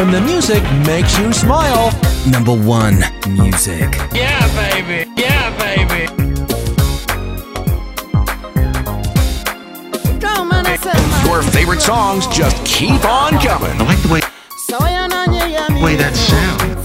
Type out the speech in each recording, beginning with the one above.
when the music makes you smile. Number one, music. Yeah, baby. Yeah, baby. Your favorite songs just keep on coming. I like the way, way that sounds.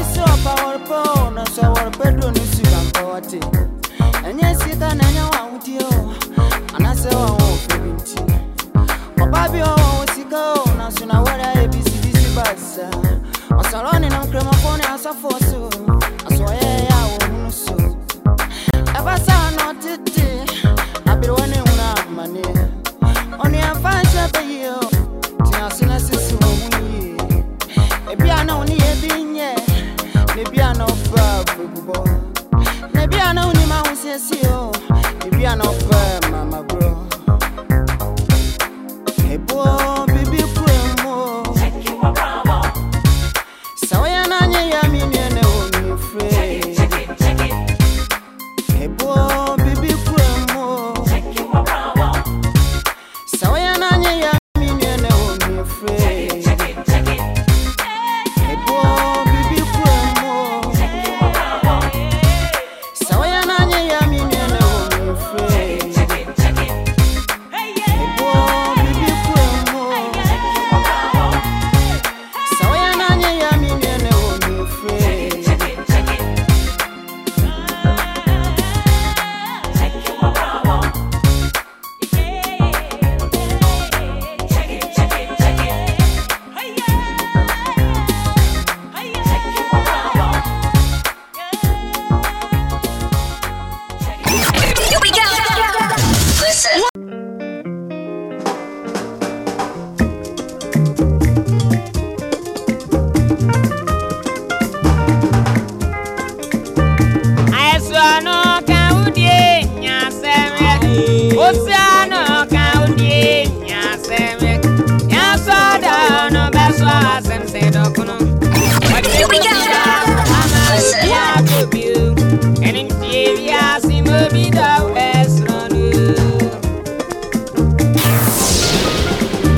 a favor, por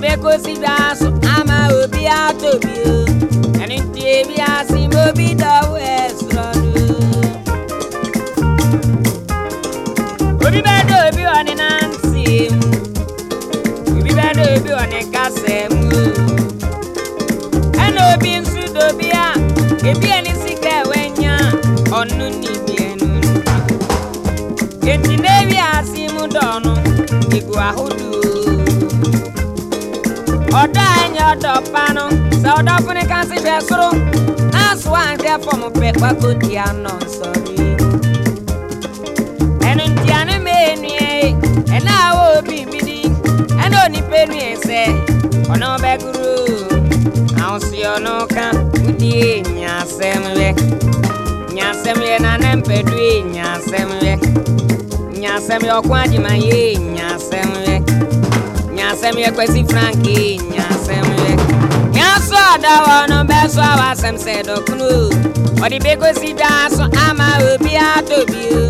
ribe kosi daso ama obi atobi o ẹni tí ebi asi mo bi dọwọ ẹ. ọdanya I sa ọdọpụnị ka nsị bịa sụrụ asụ ahụ afọ m pekpako dị anọ nsọrị i ntị anụ m enu ya ẹna awọ obi midi ẹna onipa enu ese ọnụ ọbẹguru ahụsị ọnụ ka ụdị enya asẹmụlẹ nya asẹmụlẹ na anẹ mpedu enya asẹmụlẹ nya asẹmụlẹ ọkụ adịmaghị enya asɛm yɛ kwasi franke nya asɛm yɛ nyaso ɔdɔ wɔ no bɛso a wasɛm sɛ dɔkono ɔde bɛkosi daa so ama obi atɔ bio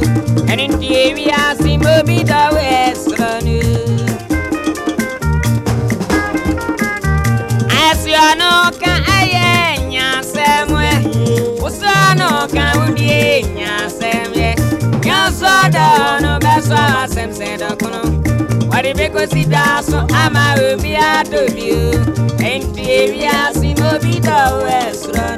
ɛne nti ewi ase ma obi dɔwo ɛsorɔ no ɛsoɔ no ka ɛyɛ nya asɛm ɛ e. wosoɔ no ka wodie nya asɛm yɛ e. nyaso ɔdɔ no bɛso a wasɛm sɛ dɔkono ọdịbe kosibi asụ ama obi adọbi o ndị eri asị n'obi dọwa esoro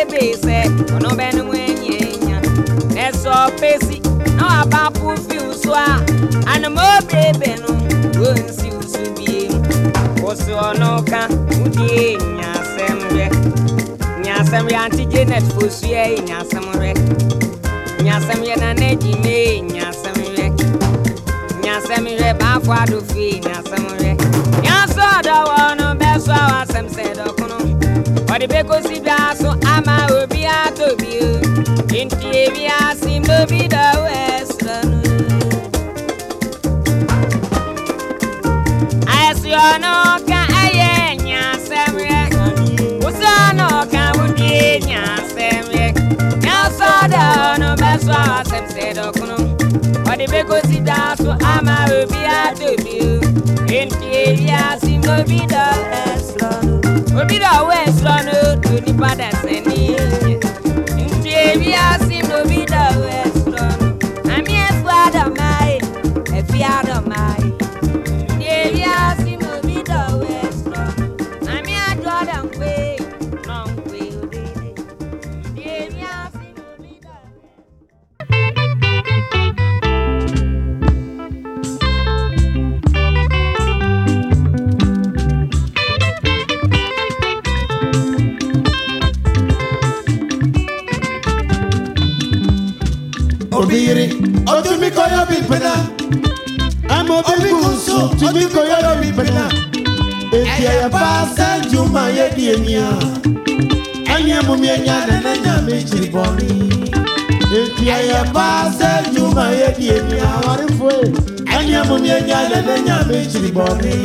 adebese ono benu mwenye nya neso pesi no abapu fi usua anamo bebe no wonsi usubie kosi ono ka udie nya semre nya semre anti janet fosue nya semre nya semre na neji ne nya semre nya semre ba fwa do fi nya semre nya so da wono ọdịbe kosibia asụ ama obi atobi nti ebi asị m n'obi the western ayesi ọnụ ọka ayẹ ẹnya asẹm rẹ kwụsị ọnụ ọka wụdị ẹnya asẹm rẹ ya ọsọ ọdọ ọnụ bẹsọ asẹm sị dọkụnụ ọdịbe kosibia asụ ama obi atobi nti ebi asị m n'obi the western orí ìràwọ̀ ẹ̀ sọ́nù tó ní padà sẹ́ni. obiri otumikoyo bibena amobikusu otumikoyo bibena etiaya paase juma yedienia anyemumyenya nenenyamiciriboni etiaya paase juma yedienia warifue anyemumyenya nenenyamiciriboni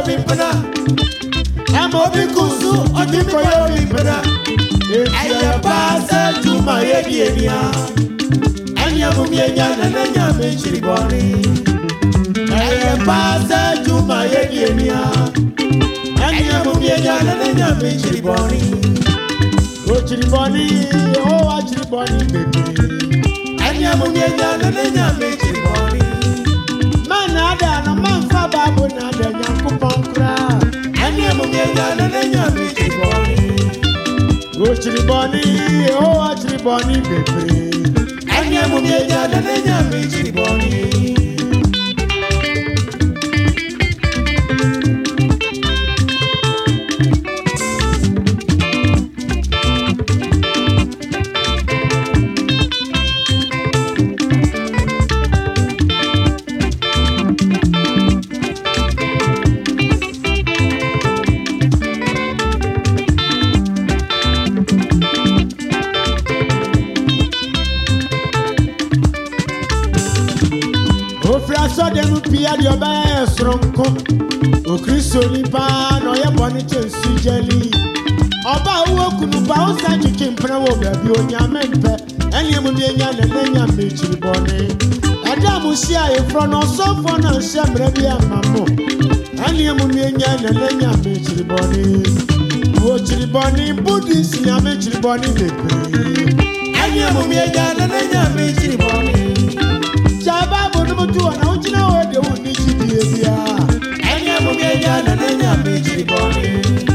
yomi mpana ẹmọ obi kùsù ojú kọ yomi mpana ẹyẹ paṣẹ juma yẹbi ènìyà ẹnyẹ mumi ẹnyà nana ẹnyà mi nsiri bọri ẹyẹ paṣẹ juma yẹbi ènìyà ẹnyẹ mumi ẹnyà nana ẹnyà mi nsiri bọri ochiri bọni o wa chiri bọni bèbè ẹnyẹ mumi ẹnyà nana ẹnyà mi nsiri bọri babu na da nyankopɔn koraa ɛne amumyɛ nya na ne nyame gye bɔne okyiri bɔne o akyiri bɔne bebree ɛne nwoke mpere wɔ baabi onye ame mpɛ ɛnyɛ mu ne enya na n'enya mmekyiri bɔne ɛda mu si a efrɔ na ɔsɔfoɔ na nhyɛ mmerɛ bi ama mo ɛnyɛ mu ne enya na n'enya mmekyiri bɔne wokyiri bɔne budi si na mmekyiri bɔne bebree ɛnyɛ mu ne enya na n'enya mmekyiri bɔne gya baabu no mu tu wɔ na wogyina de wo ne gyidie bia ɛnyɛ mu ne enya na n'enya mmekyiri bɔne.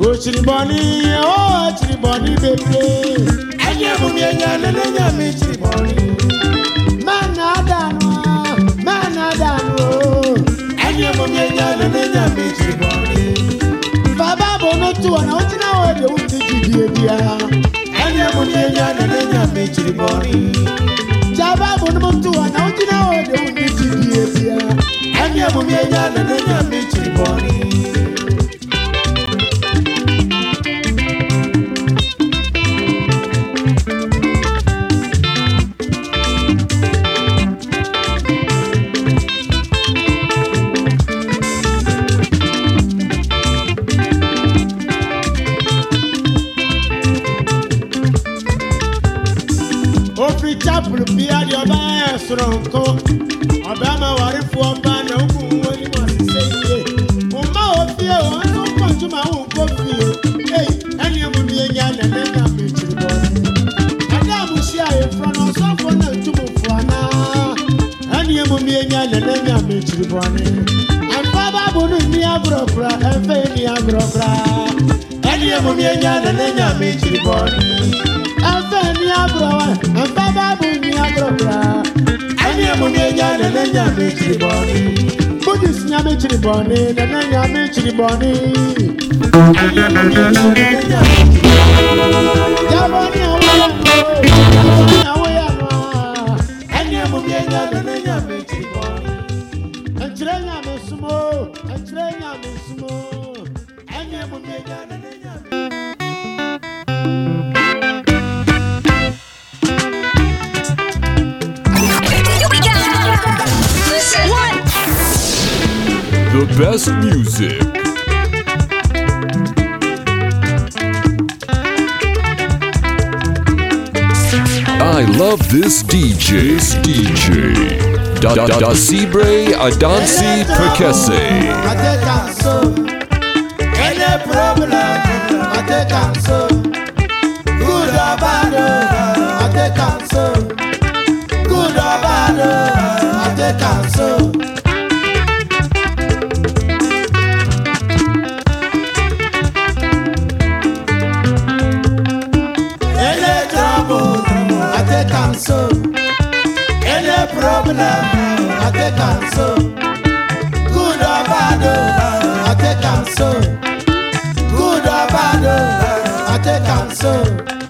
Ochiri boni, oh ochiri boni baby. Enye mumi enye lele enye mi chiri boni. Mana danu, mana danu. Enye mumi enye nene enye mi chiri boni. Baba bono tuwa na uti na wede uti jidie dia. Enye mumi enye nene enye mi chiri boni. Baba bono tuwa na uti na wede uti jidie dia. Enye mumi enye nene enye mi chiri boni. soronko ɔbɛrima warefoɔ mbaa na ɔmu wɔn anim asese yie o, ofie wɔn nso nkɔ ntoma wɔn nkɔ fie ei ɛnea mu die nya na ne nya mu ekyiri bɔ ɛda a mu hyia efura na ɔsɔfo na ntum fura na ɛnea mu die nya na ne nya mu ekyiri bɔ ne ɛmfa baabu no nni agorɔkora ɛmfa nni agorɔkora ɛnea mu die nya na ne nya mu ekyiri bɔ ne ɛmfa nni agorɔwa ɛmfa baabu nni agorɔkora mu nye nya ne ne nya me chiri bɔni. Buddhist nya me chiri bɔni, ne ne nya me chiri bɔni. Jabɔ ni awo ya no, jabɔ ni awo ya no. Ɛnyɛ mu nye nya ne ne nya me chiri bɔni. Ɛnkyerɛ nya me sumo, the best music. I love this DJ. This DJ. Da da da Sibre Adansi Perkese. Good or bad, I take take am so. Good or bad, oh, I take am so. Good or bad, oh, I take am so.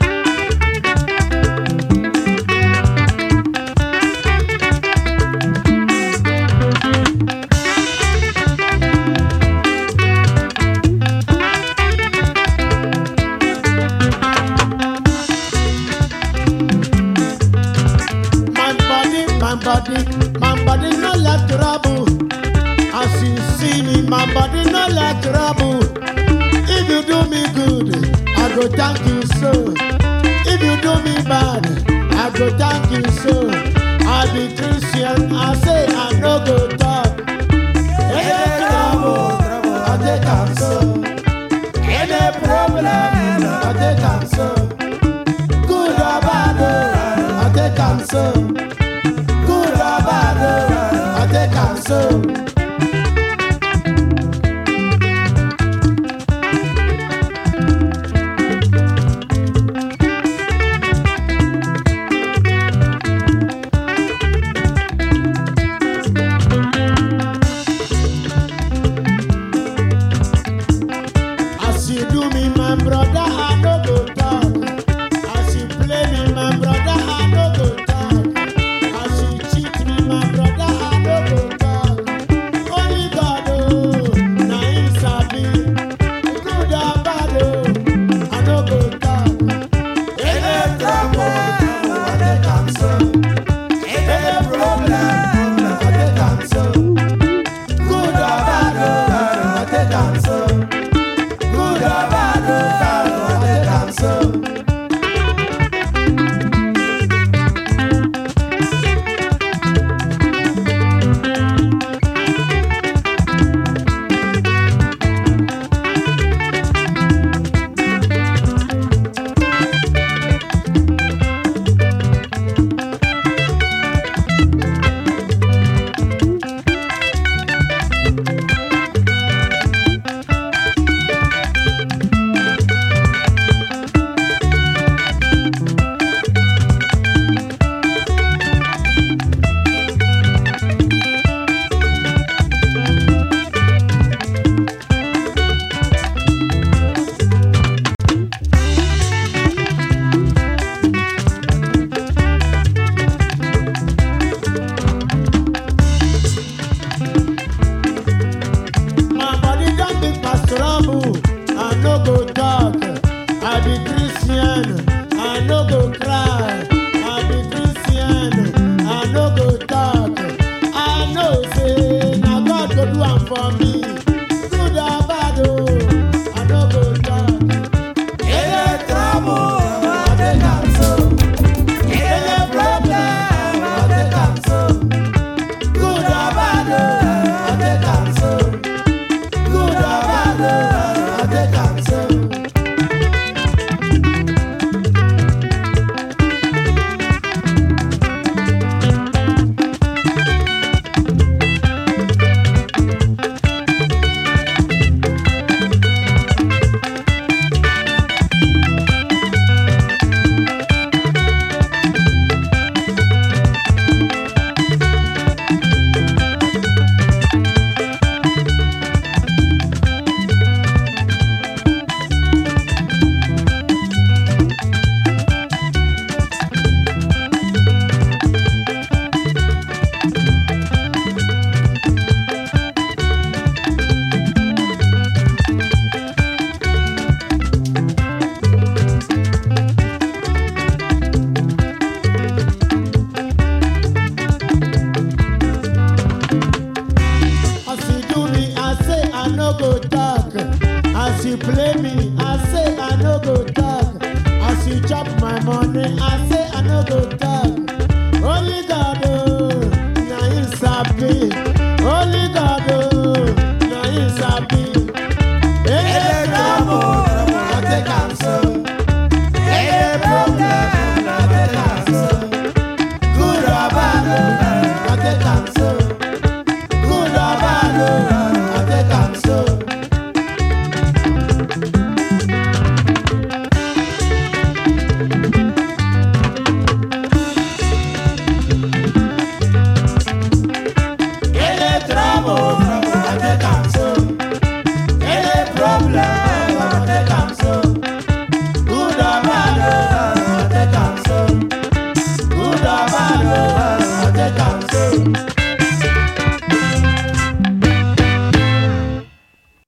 passou you.